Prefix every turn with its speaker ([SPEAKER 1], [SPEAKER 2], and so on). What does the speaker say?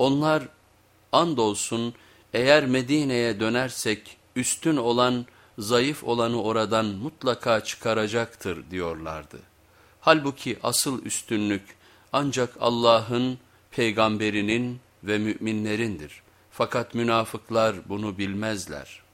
[SPEAKER 1] Onlar andolsun eğer Medine'ye dönersek üstün olan zayıf olanı oradan mutlaka çıkaracaktır diyorlardı. Halbuki asıl üstünlük ancak Allah'ın, peygamberinin ve müminlerindir. Fakat münafıklar bunu bilmezler.''